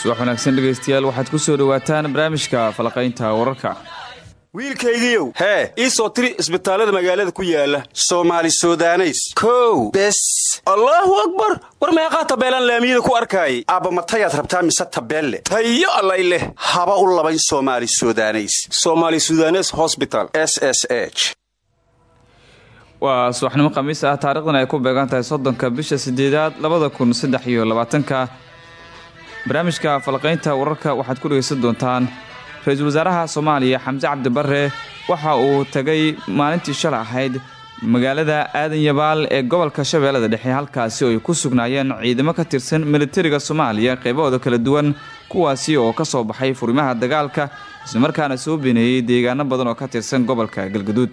subax wanaagsan dhegaystayaal waxaad ku soo dhowaataan barnaamijka falaqaynta wararka. Wiilkaygiiow hee ii soo tiri isbitaalada magaalada ku yaalla soomaali sudaneys. Kow bes. Allahu akbar! War meeqaa tabeelaan laamiyada ku arkaayay aabbamatayaad rabtaa mise tabeelle? Tayo allay leh. Haba u labayn soomaali sudaneys. Somaali sudanes hosbital s waa subaxnimo khamiis ah. Taarikhdan ay ku beegan tahay soddonka bisha sideedaad labada kun saddex barnaamijka falaqaynta wararka waxaad ku dhegaysan doontaan ra'iisul wasaaraha soomaaliya xamse cabdibare waxa uu tagay maalintii shalay ahayd magaalada aadan yabaal ee gobolka shabeellada dhexe halkaasi oo ay ku sugnaayeen ciidamo ka tirsan militariga soomaaliya qaybahooda kala duwan kuwaasi oo ka soo baxay furimaha dagaalka islamarkaana soo bineeyey deegaano badan oo ka tirsan gobolka galgaduud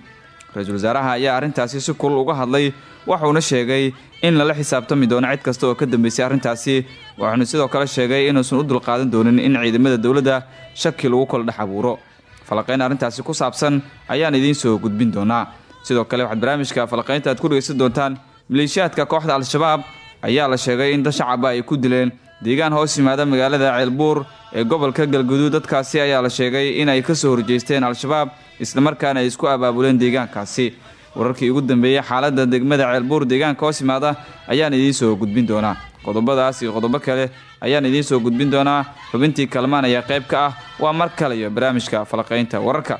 ra'iisul wasaaraha ayaa arrintaasi si kulul uga hadlay waxuuna sheegay in lala xisaabtami doono cid kasta oo ka dambeysay arrintaasi. Waxaanu sidoo kale sheegay inuusan u dulqaadan doonin in ciidamada dowladda shaki lagu kala dhex abuuro. Falaqayn arrintaasi ku saabsan ayaan idiin soo gudbin doonaa. Sidoo kale waxaad barnaamijka falaqaynta aad ku dhegaysan doontaan maleeshiyaadka kooxda al-shabaab ayaa la sheegay in dad shacaba ay ku dileen. Deegaan hoos yimaada magaalada ceelbuur ee gobolka galguduud dadkaasi ayaa la sheegay in ay ka soo horjeesteen al-shabaab islamarkaana ay isku abaabuleen deegaankaasi. Wararkii ugu dambeeyey xaaladda degmada ceelbuur deegaanka hoos yimaada ayaan idiin soo gudbin doonaa. Qodobadaas iyo qodobo kale ayaan idiin soo gudbin doonaa. Xubintii kalmaan ayaa qayb ka ah. Waa mar kale iyo barnaamijka falaqaynta wararka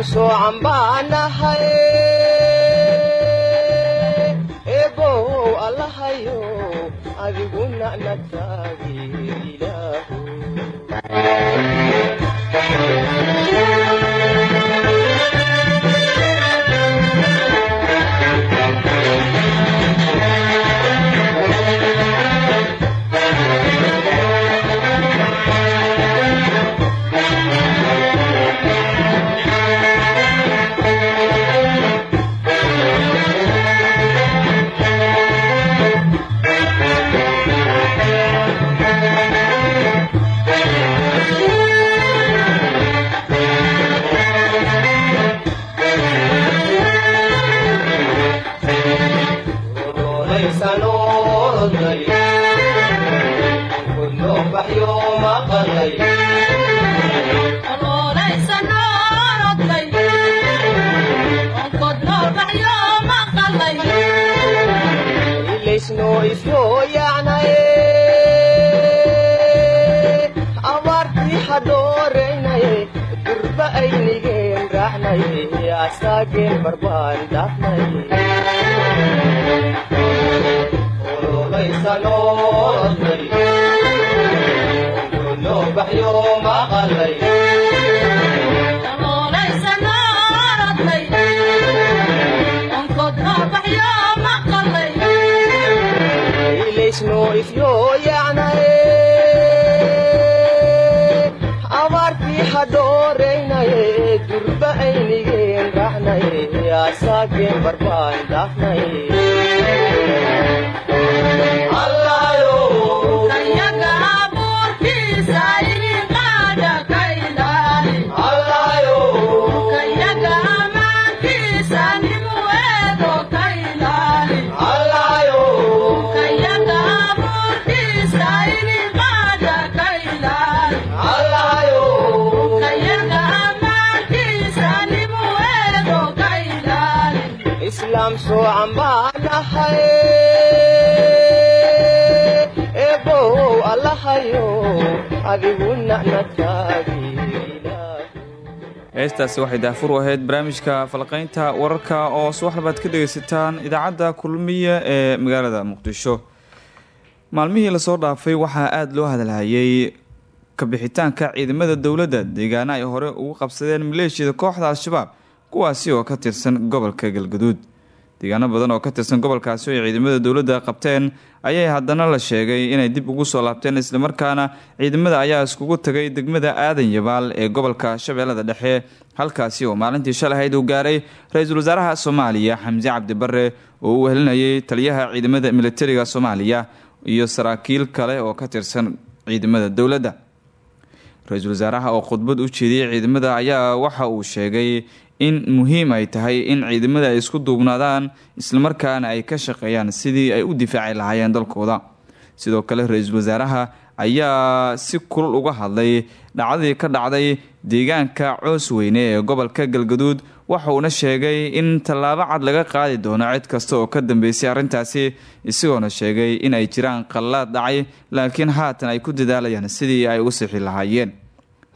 islaam soocan baanahay eebow allahayo adiguna nataagi ilaahu aynigeen raacnaye asaageen barbaan dhaafnay abaartii hadhooreynaye durba aynigeen raacnay asaageen barbaan daafnay taagi heestaasi waxay daafur u ahayd barnaamijka falqaynta wararka oo subax labaad ka dhegaysataan idaacadda kulmiya ee magaalada muqdisho. Maalmihii la soo dhaafay waxaa aada loo hadalhayay kabixitaanka ciidamada dowladda deegaana ay hore ugu qabsadeen maleeshiyada kooxda al-shabaab kuwaasi oo ka tirsan gobolka galgaduud deegaano badan oo ka tirsan gobolkaasi oo ay ciidamada dowladda qabteen ayay haddana la sheegay inay dib ugu soo laabteen islamarkaana ciidamada ayaa iskugu tagay degmada aadan yabaal ee gobolka shabeellada dhexe. Halkaasi oo maalintii shalahayd uu gaaray ra'iisul wasaaraha soomaaliya xamse cabdibare oo u wehelinayay taliyaha ciidamada militariga soomaaliya iyo saraakiil kale oo ka tirsan ciidamada dowladda. Ra'iisul wasaaraha oo khudbad u jeediyey ciidamada ayaa waxa uu sheegay in muhiim ay tahay in ciidamada ay isku duubnaadaan islamarkaana ay ka shaqeeyaan sidii ay u difaaci lahaayeen dalkooda. Sidoo kale ra'iisul wasaaraha ayaa si kulul uga hadlay dhacdadii ka dhacday deegaanka coos weyne ee gobolka galgaduud waxa uuna sheegay in tallaabo cad laga qaadi doono cid kasta oo ka dambeysay arrintaasi isagoona sheegay in ay jiraan qallaad dhacay laakiin haatan ay ku dadaalayaan sidii ay u sixi lahaayeen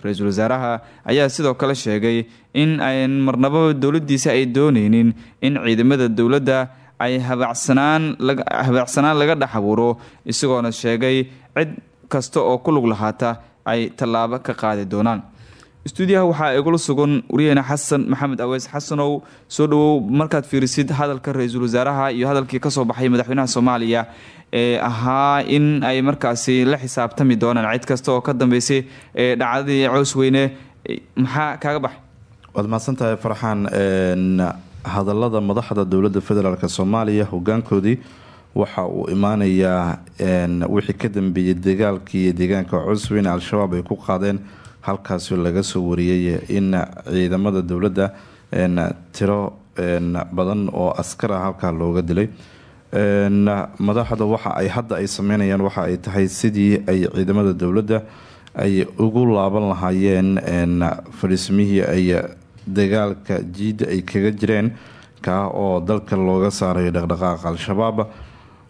ra'iisul wasaaraha ayaa sidoo kale sheegay in ayn marnaba dowladiisa ay dooneynin in ciidamada dowladda ay habaacsanaan laga dhex abuuro isagoona sheegay cid kasta oo ku lug lahaata ay tallaabo ka qaadi doonaan istuudiyaha waxaa igula sugan wariyaheyne xasan maxamed aweys. Xasanow soo dhawow markaad fiirisid hadalka ra'iisul wasaaraha iyo hadalkii ka soo baxay madaxweynaha soomaaliya ee ahaa in ay markaasi la xisaabtami doonaan. Cid kasta oo ka dambeysay ee dhacdadii cows weyne maxaa kaaga baxay? Waad mahadsantahay farxaan. Hadalada madaxda dowladda federaalk soomaaliya hogaankoodii waxa uu imaanayaa wixii ka dambeeyey dagaalkii deegaanka cusweyne al-shabaab ay ku qaadeen halkaasoo laga soo wariyey in ciidamada dowladda tiro badan oo askara halkaa looga dilay. Madaxda waxa ay hadda ay sameynayaan waxa ay tahay sidii ay ciidamada dowladda ay ugu laaban lahaayeen fadhiismihii ay dagaalka jiidda ay kaga jireen kaa oo dalka looga saarayo dhaqdhaqaaqa al-shabaab.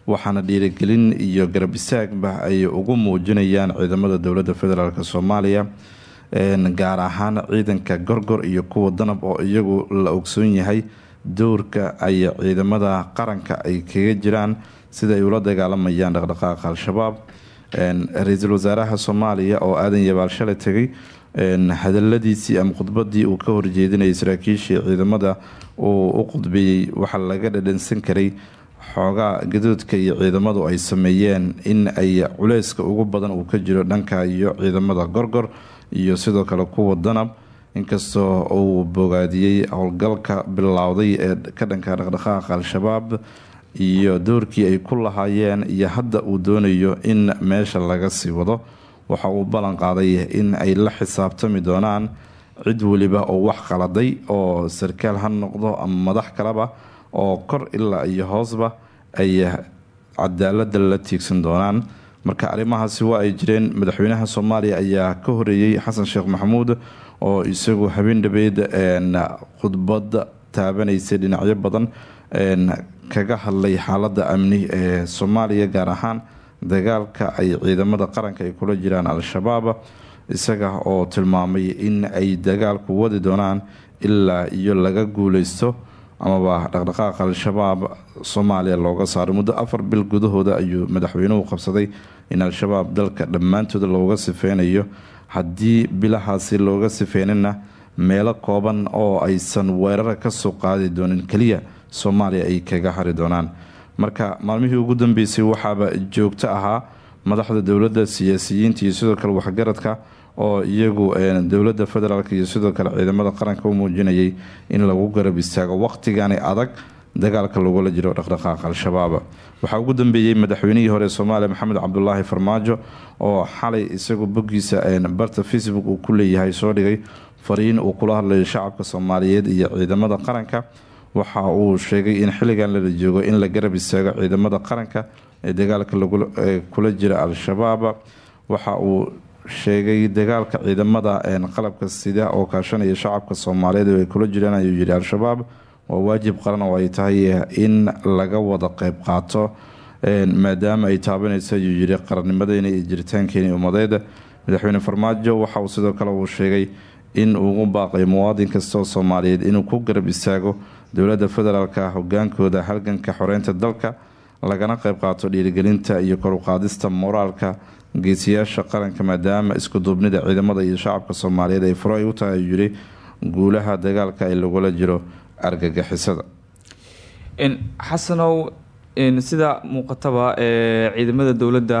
Waxaana dhiirigelin iyo garab istaagba ay ugu muujinayaan ciidamada dowladda federaalk soomaaliya gaar ahaan ciidanka gorgor iyo kuwa danab oo iyagu la ogsoon yahay dowrka ay ciidamada qaranka ay kaga jiraan sida ay ula dagaalamayaan dhaqdhaqaaqa al-shabaab. Ra'iisul wasaaraha soomaaliya oo aadan yabaal shalay tegay hadaladiisii ama khudbadii uu ka horjeedinayay saraakiishii ciidamada uu u khudbeeyey waxaa laga dhadhansan karay xoogaa gadoodka iyo ciidamadu ay sameeyeen in ay culeyska ugu badan uu ka jiro dhanka iyo ciidamada gorgor iyo sidoo kale kuwa danab inkastoo uu bogaadiyey howlgalka bilowday ee ka dhanka dhaqdhaqaaqa al-shabaab iyo doorkii ay ku lahaayeen iyo hadda uu doonayo in meesha laga sii wado. Waxa uu ballan qaaday in ay la xisaabtami doonaan cid weliba oo wax qaladay oo sarkaal ha noqdo ama madax kaleba oo kor ilaa iyo hoosba ay cadaalada la tiigsan doonaan marka arrimahaasi waa ay jireen madaxweynaha soomaaliya ayaa ka horeeyey xasan sheekh maxamuud oo isagu habeen dhabeed khudbad taabanaysa dhinacyo badan kaga hadlay xaalada amni ee soomaaliya gaar ahaan dagaalka ay ciidamada qaranka ay kula jiraan al-shabaab isaga oo tilmaamay in ay dagaalku wadi doonaan ilaa iyo laga guuleysto amaba dhaqdhaqaaqa al-shabaab soomaaliya looga saaray muddo afar bil gudahooda ayuu madaxweynuhu qabsaday in al-shabaab dalka dhammaantooda looga sifeynayo. Haddii bilahaasi looga sifeynina meelo kooban oo aysan weerara ka soo qaadi doonin keliya soomaaliya ay kaga hari doonaan. Marka maalmihii ugu dambeysay waxaaba joogto ahaa madaxda dowladda siyaasiyiinta iyo sidoo kale waxgaradka oo iyagu dowladda federaalk iyo sidoo kale ciidamada qaranka u muujinayay in lagu garab istaago waqtigani adag dagaalka lagula jiro dhaqdhaqaaqa al-shabaab. Waxaa ugu dambeeyey madaxweynihii hore soomaaliya maxamed cabdulaahi farmaajo oo xalay isagu boggiisa barta facebook uu ku leeyahay soo dhigay fariin uu kula hadlayo shacabka soomaaliyeed iyo ciidamada qaranka. Waxa uu sheegay in xilligan lala joogo in la garab istaago ciidamada qaranka ee dagaalka kula jira al-shabaab. Waxa uu sheegay dagaalka ciidamada qalabka sida oo kaashanaya shacabka soomaaliyeed oo kula jiraan ayuu yidhi al-shabaab waa waajib qaran oo ay tahay in laga wada qeyb qaato maadaama ay taabanayso ayuu yidhi qarannimadeena iyo jiritaankeena ummadeed madaxweyne farmaajo waxa uu sidoo kale uu sheegay in ugu baaqay muwaadin kasta oo soomaaliyeed inuu ku garab istaago dowladda federaalka hogaankooda halganka xoreynta dalka lagana qeyb qaato dhiirigelinta iyo koruqaadista moraalka geesiyaasha qaranka maadaama isku duubnida ciidamada iyo shacabka soomaaliyeed ay furo ay u tahay ayuu yidhi guulaha dagaalka ay lagula jiro argagixisada. Xasanow sida muuqataba ee ciidamada dowladda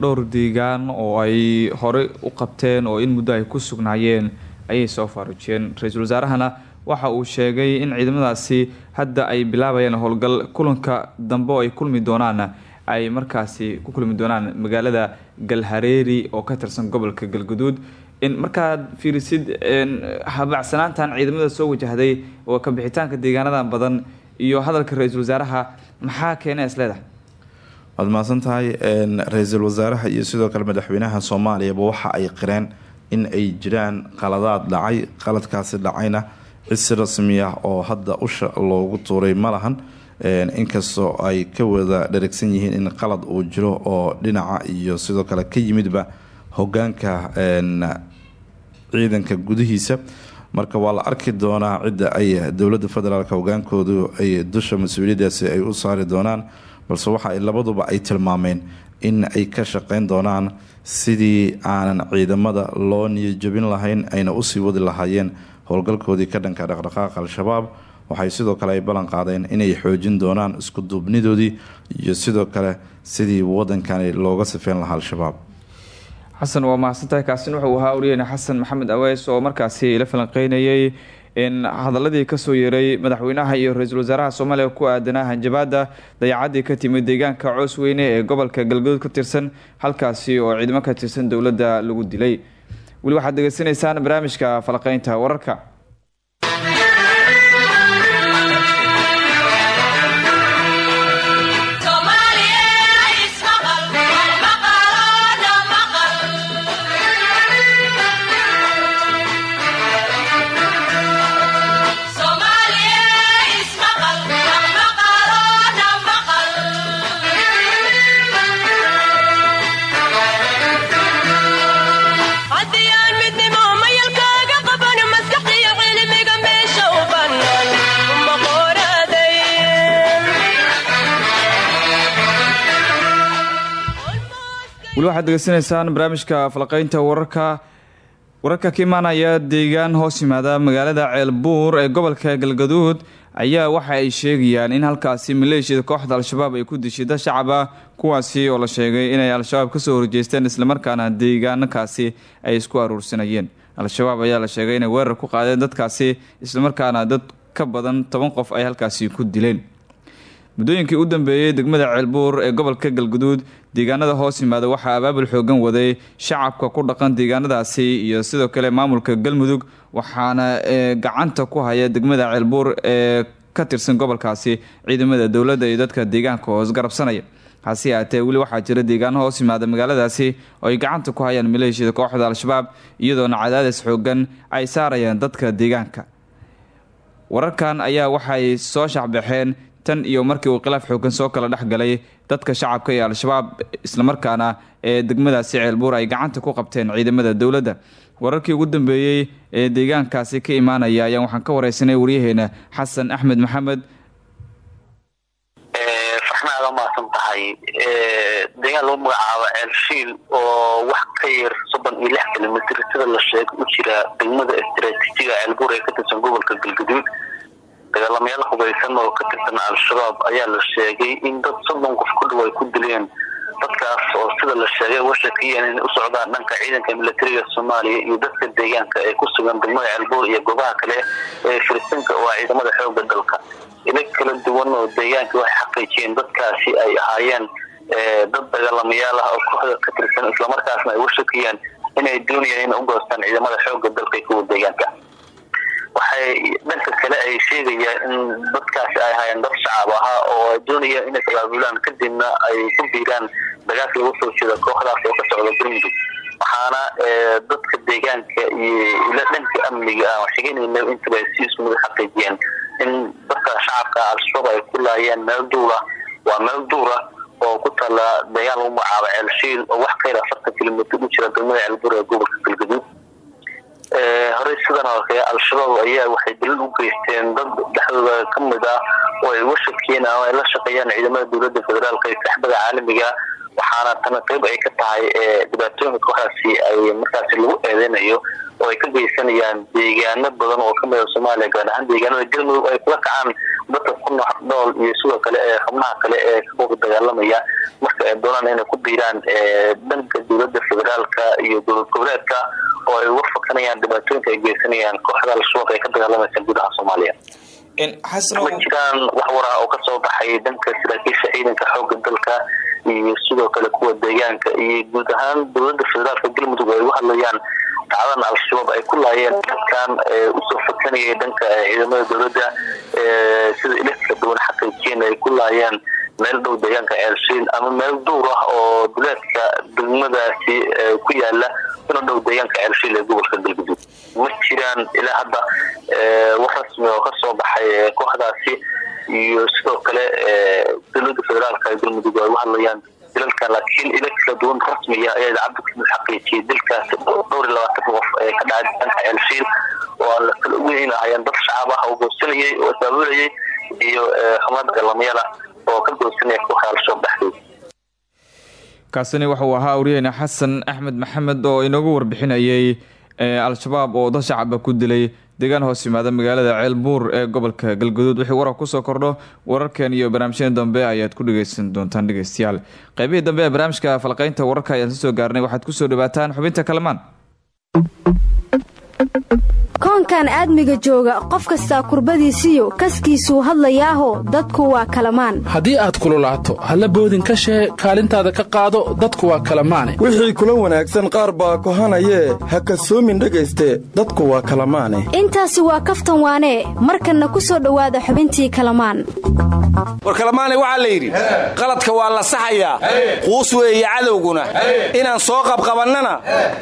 dhowr deegaan oo ay horey u qabteen oo in muddo ay ku sugnaayeen ayay soo faarujiyeen ra'iisul wasaarahana waxa uu sheegay in ciidamadaasi hadda ay bilaabayaan howlgal kulanka dambe oo ay kulmi doonaan ay markaasi ku kulmi doonaan magaalada galhareeri oo ka tirsan gobolka galguduud. Markaad fiirisid habacsanaantan ciidamada soo wajahday oo ka bixitaanka deegaanadan badan iyo hadalka ra'iisul wasaaraha maxaa keena isleedahay waad mahadsan ra'iisul wasaaraha iyo sidoo kale madaxweynaha soomaaliyaba waxa ay qireen in ay jiraan qaladaad dhacay qaladkaasi dhacayna cid si rasmi ah oo hadda usha loogu tuuray ma lahan inkastoo ay ka wada dharagsan yihiin in qalad uu jiro oo dhinaca iyo sidoo kale ka yimidba hogaanka ciidanka gudihiisa. Marka waa la arki doonaa cidda ay dowladda federaalk hogaankoodu ay dusha mas'uuliyadaasi ay u saari doonaan balse waxa labaduba ay tilmaameen in ay ka shaqeyn doonaan sidii aanan ciidamada loo niyajabin lahayn ayna u sii wadi lahaayeen howlgalkoodii ka dhanka dhaqdhaqaaqa al-shabaab waxay sidoo kale ay ballan qaadeen inay xoojin doonaan isku duubnidoodii iyo sidoo kale sidii wadankani looga sifeyn lahaa al-shabaab. Xasan waa mahadsantahay. Kaasin wuxuu ahaa wariyeyne xasan maxamed aweys oo markaasi la falanqeynayay hadaladii ka soo yeeray madaxweynaha iyo ra'iisul wasaaraha soomaaliya ku aadanaa hanjabaada dayacaddii ka timid deegaanka coos ee gobolka galgaduud ka tirsan halkaasi oo ciidamo ka tirsan dowladda lagu dilay. Weli waxaad degeysanaysaan barnaamijka falaqeynta wararka waxaad degeysanaysaan barnaamijka falaqeynta wararka. Wararka ka imaanaya deegaan hoos yimaada magaalada ceelbuur ee gobolka galgaduud. Ayaa waxa ay sheegayaan in halkaasi maleeshiyada kooxda al-shabaab ay ku dishida shacaba kuwaasi oo la sheegay inay al-shabaab ka soo horjeesteen islamarkaana deegaanakaasi ay isku aruursanayeen al-shabaab ayaa la sheegay inay weerar ku qaadeen dadkaasi islamarkaana dad ka badan toban qof ay halkaasi ku dileen muddooyinkii u dambeeyey degmada ceelbuur ee gobolka galguduud deegaanada hoos yimaada waxaa abaabul xoogan waday shacabka ku dhaqan deegaanadaasi iyo sidoo kale maamulka galmudug waxaana gacanta ku haya degmada ceelbuur ee ka tirsan gobolkaasi ciidamada dowladda iyo dadka deegaanka hoos garabsanaya. Hase yaatee weli waxaa jira deegaano hoos yimaada magaaladaasi oo ay gacanta ku hayaan maleeshiyada kooxda al-shabaab iyadoona cadaadis xoogan ay saarayaan dadka deegaanka. Wararkan ayaa waxay soo shacbaxeen tan iyo markii uu khilaaf xoogan soo kala dhex galay dadka shacabka iyo al-shabaab islamarkaana ee degmadaasi ceelbuur ay gacanta ku qabteen ciidamada dowladda. Wararkii ugu dambeeyey ee deegaankaasi ka imaanaya ayaan waxaan ka wareysanay waryaheena xasan axmed maxamed. Umahadsan tahay. Deegaan lagu magacaabo ceelshiil oo wax ka yar soddon iyo lix kilomitr sida la sheegay u jira degmada istaraatiijiga ceelbuur ee ka tirsan gobolka galgaduud dagaalamayaal hubaysan oo ka tirsan al-shabaab ayaa la sheegay in dad soddon qof ku dhow ay ku dileen dadkaas oo sida la sheegay washakiyeen inay u socdaan dhanka ciidanka militariga soomaaliya iyo dadka deegaanka ee ku sugan degmada ceelbuur iyo goobaha kale ee firisinka oo ah ciidamada xooga dalka. Ila kala duwan oo deegaanka waxay xaqiijiyeen dadkaasi ay ahaayeen dad dagaalamayaal ah oo kooxda ka tirsan islamarkaasna ay washakiyeen inay doonayeen inay u goostaan ciidamada xooga dalka iyo kuwa deegaanka waxay dhanka kale ay sheegayaan in dadkaasi ay ahaayeen dad shacab ahaa oo ay doonayeen inay abaabulaan kadibna ay ku biiraan dagaalka lagu soo jeeda kooxdaas oo ka socda galmudug waxaana dadka deegaanka iyo ila dhanka amniga aan sheeganayna intaba si isku mid xaqiijiyeen in dadka shacabka al-shabaab ay ku laayeen meel duura. Waa meel duura oo ku taala deegaan lagu magacaabo ceelshiil oo wax ka yar afartan kilomitr u jira degmada ceelbur ee gobolka galgaduud horey sidan oo kale al-shabaab ayaa waxay dalil u geysteen dad dhexdooda ka mid ah oo ay uga shakiyeen ama ay la shaqeeyaan ciidamada dowladda federaalka iyo saxbada caalamiga waxaana tana qayb ay ka tahay dhibaatooyinka kooxdaasi ay markaasi lagu eedeynayo oo ay ka geysanayaan deegaano badan oo ka mid a soomaaliya gaar ahaan deegaanada galmudug ay kula kacaan dadka ku noox dhool iyo sidoo kale ee xubnaha kale ee ka dagaalamaya marka ay doonaan inay ku biiraan dhanka dowladda federaalka iyo dowlad goboleedka oo ay uga fakanayaan dhibaatooyinka ay geysanayaan kooxda al-shabaab ee ka dagaalamaysa gudaha soomaaliya. Ma jiraan wax waraa oo ka soo baxay dhanka saraakiisha ciidanka xooga dalka iyo sidoo kale kuwa deegaanka. Iyo guud ahaan dowladda federaalka galmudug ay uga hadlayaan dacdadan al-shabaab ay ku laayeen dadkan u soo fakanayay dhanka ciidamada dowladda sida ila kala duwan xaqiijiyeen ay ku laayeen meel dhow deegaanka ceelshiil ama meel duur ah oo duleedka degmadaasi ku yaalla una dhow deegaanka ceelshiil ee gobolka galguduud ma jiraan ilaa hadda wax rasmi oo ka soo baxay kooxdaasi iyo sidoo kale dowladda federaalka ee galmudug ay uga hadlayaan dilalkan laakiin ila kala duwan rasmiya ayaa idaacadda xaqiijiyay dilkaasi dhowr iyo labaatan qof ee ka dhacay deegaanka ceelshiil oo aan la kala ogeyn ahayeen dad shacab ah oo goosanayay oo isbaabulayay iyo xubno dagaalamayaal ah oo ka goosanaya kooxda al-shabaab dhexdeeda kaasini wuxuu ahaa wariyeyne xasan axmed maxamed oo inoogu warbixinayay al-shabaab oo dad shacaba ku dilay deegaan hoos yimaada magaalada ceelbuur ee gobolka galguduud. Wixii warar ku soo kordho wararkan iyo barnaamijyada dambe ayaad ku dhageysan doontaan dhegeystayaal qeybihii dambe ee barnaamijka falqeynta wararka ayaan soo gaarnay. Waxaad ku soo dhawaataan xubinta kalamaan koonkan aadmiga jooga qof kastaa kurbadiisiyo kaskiisuu hadlayaaho dadku waa kalamaan. Haddii aad kululaato halla boodin ka shee kaalintaada ka qaado dadku waa kalamaane. Wixii kula wanaagsan qaar baa kohanayee ha kasoomin dhegayste dadku waa kalamaane. Intaasi waa kaftan waanee markanna ku soo dhowaada xubintii kalamaan. War kalamaane waxaa la yidhi qaladka waa la saxayaa quus weeye cadowguna. Inaan soo qabqabannana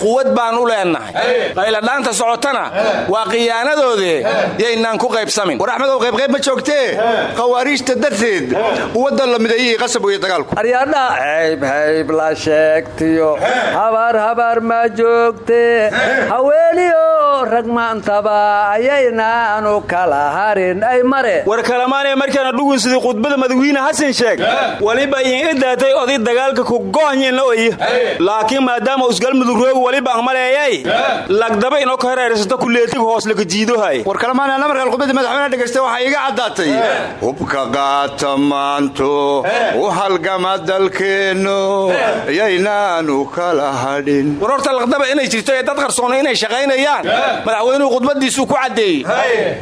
quwad baan u leennahay. Qayladhaanta socotana waa khiyaanadoodee yaynaan ku qaybsamin. War axmedow qaybqayb ma joogtee? Khawaariijta darteed quwadda la mideeyey qasab weeye dagaalku. Aryadhaha hayb-hayb la sheegtiyo. Habaar habaar ma joogtee haweeniyo rag maantaba ayaynaanu kala harin. Ay mare. War kalamaanee markaana dhugun sidii khudbada madawiine xasan sheeg waliba iin idaatay oday dagaalka ku gohnyena oy laakiin maadaama usgalmudug roogi waliba angmaleeyay lagdaba inoo ka laga jiidohay war kalamaanee namarkan khudbadda madaxweyneha dhegaysta waxaa iiga caddaatay. Hubka qaata maanto u halgama dalkeennu yaynaanu kala hadhin. War horta laqdaba inay jirto ee dad qarsoona inay shaqaynayaan madaxweynuhu khudbadiisuu ku caddeeyey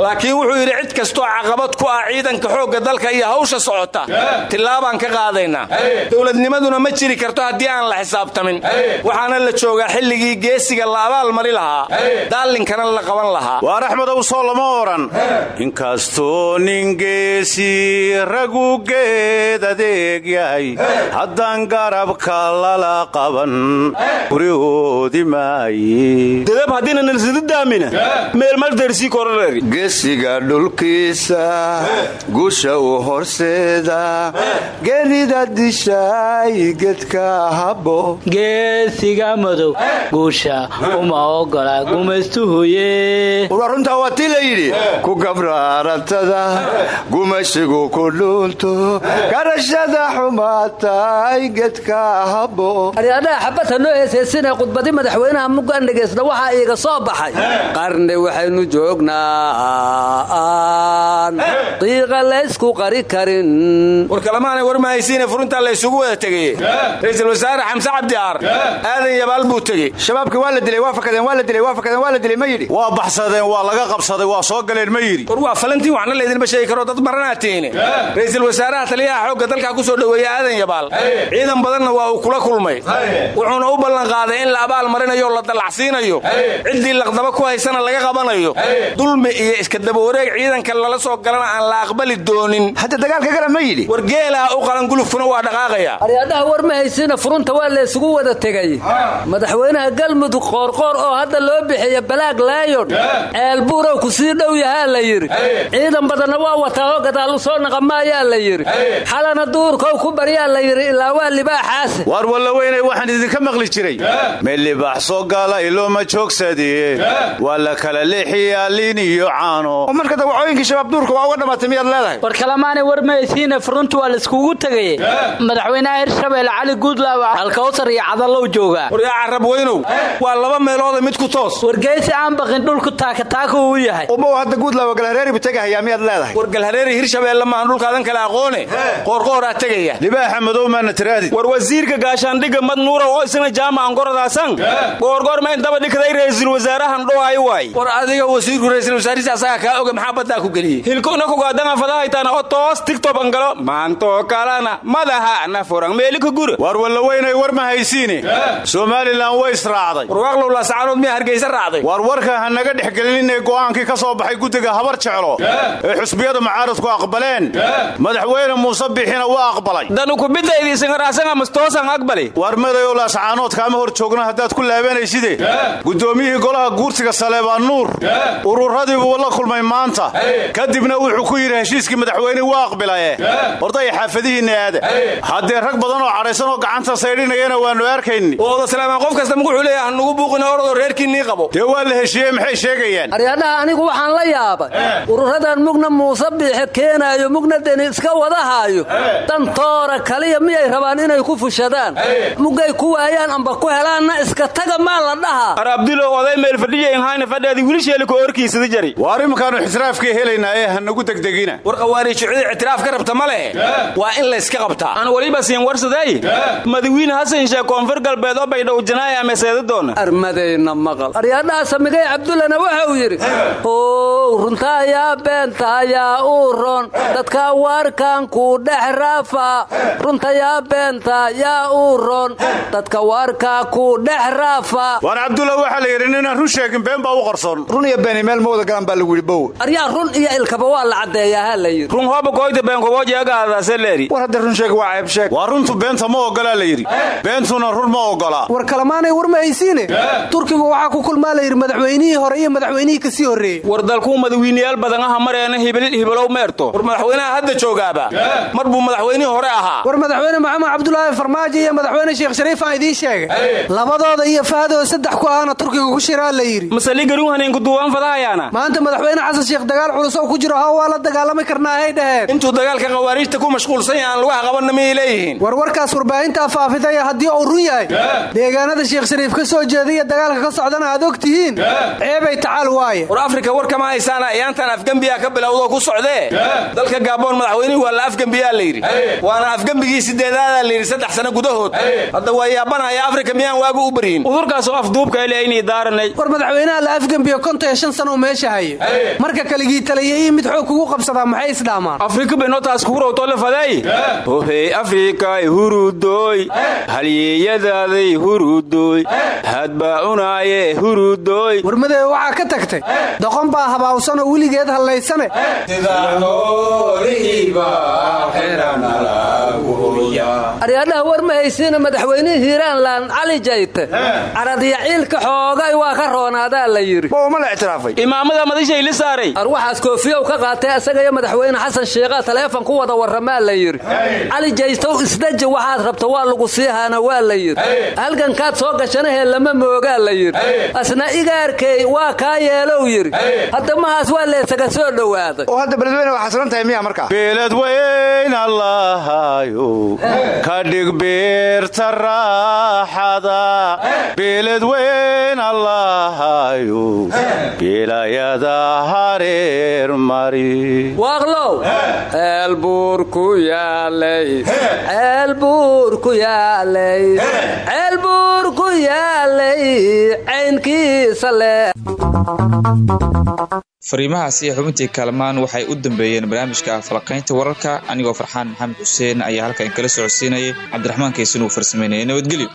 laakiin wuxuu yidhi cid kastoo caqabad ku ah ciidanka xoogga dalka iyo hawsha socota tillaabaan ka qaadaynaa dowladnimaduna ma jiri karto haddii aan la xisaabtamin. Waxaana la joogaa xilligii geesiga la abaal mari lahaa. Daallinkana la qaban lahaa. Waar axmedow soo lama odhan. Inkastoo nin geesi ragu geed adeeg yahay. Haddaan garabka lala qaban guryoodi maaye dadab haddiina nalsadaamina meelmaldarsii kororeri gesiga dhulkiisa gusha u horseeda. Genida dishay gedka habo geesiga madow guusha uma ogola. Gumaystuhuye war runtaa waa tii la yidhi ku gabraaratada gumashigu ku dhuunto garashada xumaatay gedka habo aryadhaha xabadha noo heesaysina khudbadi madaxweynaha muggaan dhegaysna waxaa iiga soo baxay qarni waxaynu joognaa aan qiiqa laysku qari karin war kalamaanay war mahaysiine furintaa la isugu wada tegeye ra'iisul wasaare xamse cabdi aar aadan yabaal buu tegey shabaabkii waa la dilay waa fakadeen waa la dilay waa fakadeen waa la dilay ma yidhi waa baxsadeen waa laga qabsaday waa soo galeen ma yidhi. War waa falantiin waxna laydinma sheegi karo dad maranaa tiine ra'iisul wasaaraha taliyaha xoogga dalka ku soo dhoweeyey aadan yabaal. Ciidan badanna waa uu kula kulmay. Wuxuuna u ballan qaaday in la abaal marinayo la dallacsiinayo ciddii laqdaba ku haysana laga qabanayo. Dulmi iyo iska dabawareeg ciidanka lala soo galana aan la aqbali doonin. Hadda dagaalka gala ma yidhi. War geelaha u qalan gulufkuna waa dhaqaaqaya. Aryaadhaha war ma haysiina furunta waa laysugu wada tegay. Madaxweynaha galmudug qoorqoor oo hadda loo bixiya balaag laayon ceelbuurow ku sii dhow yahaa la yidhi. Ciidan badanna waa wataa oo gadaalu soo naqamaayaa la yidhi. Xalana duurkow ku baryaa la yidhi ilaa waa libaaxaase waar walla weynay waxaan idinka maqli jiray. Meel libaax soo gaala ilooma joogsadee waa la kala leexiyaa liin iyo caano. Marka dawacooyinkii shabaab duurka waa uga dhammaatay miyaad leedahay? War kalamaanay war mahaysiine furuntu waa laiskugu tegaye madaxweynaha hirshabeelle cali guudlaaw alkawsar iyo cadallow joogaa war yaa carab weynow. Waa laba meelooda mid ku toos. Wargeysi aan baqin dhulku taakataaka uu yahay. Umow hadda guudlaawa galhareeri bu tegahayaa miyaad leedahay? War galhareeri hirshabeelle maahan dhulkaadan kale aqoone. Qoorqooraa tegaya libaaxa madow maana tiraadid war wasiirka gaashaandhigga madnuura oo isna jaamacan gorodaasan goorgoor ma indaba dhigday ra'iisul wasaarahan dhowaay waay. War adiga wasiirku ra'iisul wasaarisi asaga kaa oga maxaa baddaa ku geliyey. Hilkuna kugaadanga fadahaytana oo toos tigtob angalo maantoo kalana madaha na furan meelika gura. Waar walla weynay war ma haysiine somalilan way israacday. Warwaaqlow laasacaanood miyaa hargeysa raacday. Waar warka ha naga dhexgelinee go'aankii ka soo baxay guddiga habar jeclo. Ee xusbiyada mucaaradku aqbaleen. Madaxweyne muuse bixina waa aqbalay. Waar madayow laasacaanood kaama hor joogno haddaad ku laabanayside. Guddoomiyihii golaha guurtiga saleebaan nuur ururadiibuu la kulmay maanta. Kadibna wuxuu ku yidhi heshiiskii madaxweyne waa aqbilaye. Ordaya xaafadihiinna aada haddee rag badan oo cadhaysan oo gacanta saydhinayana waannu arkayni ooda salaamaan qof kasta muguxuu leeyaha nugu buuqina oradoo reerkiinnii qabo. Dee waa la heshiiyey maxay sheegayaan. Aryaadhaha anigu waxaan la yaabay. Ururadan mugna muuse biixe keenaayo mugna deni iska wadahaayo. Dantoora kaliya miyay rabaan inay ku fushadaan? Mugay ku waayaan amba ku helaanna iska taga maa la dhahaa. Ar abdulo oday meel fadhiyainhayna fadheedi wilisheeli ku orkiisada jari. Waar imankaannu ixtiraafkii helaynaa ee ha nagu degdegina. War khawaariijicida ictiraaf ka rabta ma leh. Waa in layska qabtaa. Aan weliba siin warsaday madawiine hasan sheeg koonfur galbeed oo baydhow janaaya meseeda doona armadayna maqal. Aryaadhaha samigay cabdullana waxa uu yidhi ow runtaayaa beentaayaa uu ron dadka waarkan ku dhex raafa. Runtayaa beenta yaa uu ron dadka waarkaa ku dhex raafa. Waar cabdulla waxaa la yidhi ninaan run sheegin been baa u qarsoon. Run iyo beeni meel ma wada galan baa lagu yidhi bow. Aryaa run iyo ilkaba waa la caddeeyaa ha la yidhi. Run hooba koyta beenkobojeegaadaaseleeri war hadda run sheeg waa ceeb sheeg. Waa runtu beenta ma ogolaa la yidhi. Beentuna run ma ogolaa war kalamaanay war ma haysiine? Turkigu waxaa ku kulmaa la yidhi madaxweynihii hore iyo madaxweynihii ka sii horreeyey. War dalkuu madawiinayaal badan aha mareena hibilow meerto. War madaxweynaha hadda joogaaba mar buu madaxweynihii hore ahaa. War madaxweyne maxamed cabdulaahi farmaajo iyo madaxweyne sheekh shariif aan idiin sheegay labadooda iyo fahadoo saddex ku ahna turkiga ku shiraa la yidhi. Masaligaruhaneenkuduwaan fadahayaana maanta madaxweyne xasan sheekh dagaal culus oo ku jiro ha waa la dagaalami karnaa hay dhaheen intuu dagaalka khawaariijta ku mashquulsan yahay aan lugaha qabanna miyay leeyihiin? War warkaas warbaahintaa faafidaya haddii uu run yahay. Deegaanada sheekh shariif ka soo jeedaiyo dagaalka ka socdana aad og ceebay tacaal waaye. War afrika war kama haysaana ayaantan afgembiyaa ka bilowdoo ku socdee. Dalka gaaboon madaxweynihii waa la afgembiyaa la yidhi. Waana afgembigii sideedaadaa la yidhi saddex sano gudahood. Hadda waa yaabanaya afrika miyaan waagu u baryin udurkaasoo afduubka ilaynii daaranay. War madaxweynaha la afgembiyo konton iyo shan meesha haye marka kaligii taliya iyo mid xoog kugu qabsadaa maxay isdhaamaan afrika benotaas kuurowtole faday. Ohey afrikay hurudoy halyeeyadaaday hurudoy hadbaa cunaaye hurudoy warmadee waxaa ka tagtay. Doqon baa habaawsanoo weligeed hallaysane aryaadhaha war ma haysiina madaxweynihii hiiraanlan cali jayte. Caradyaciilka xoogay waa ka roonaadaa la yidhi. Ma la ictiraafay imaamada madishayli saaray. Arwaxaas koofiyow ka qaatay asaga iyo madaxweyne xasan sheekhaa taleefon ku wada warramaa la yidhi. Cali jaytow isdaji waxaad rabta waa lagu sii haana waa la yidhi. Halgankaad soo gashanahee lama moogaa la yidhi. Asna igaarkey waa kaa yeelow yidhi. Hadda maalmahaas waa laysaga soo dhowaaday oo hadda beledweyne waa xasilan tahay miya markaa beeladweyn allahayo ka dhig beerta raaxada. Beeladweyn allahayo beelayada hareer mari. Waaqlow ceelbuur ku yaalay. Ceelbuur ku yaalay ku yaalay caynkiisa leh fariimahaasi xubintii kaalmaan waxay u dambeeyeen barnaamijka falaqaynta wararka anigoo farxaan maxamed xuseen ayaa halkan kala socodsiinayay. Cabdiraxmaan kaysan uu farsamaynaya nabadgelyo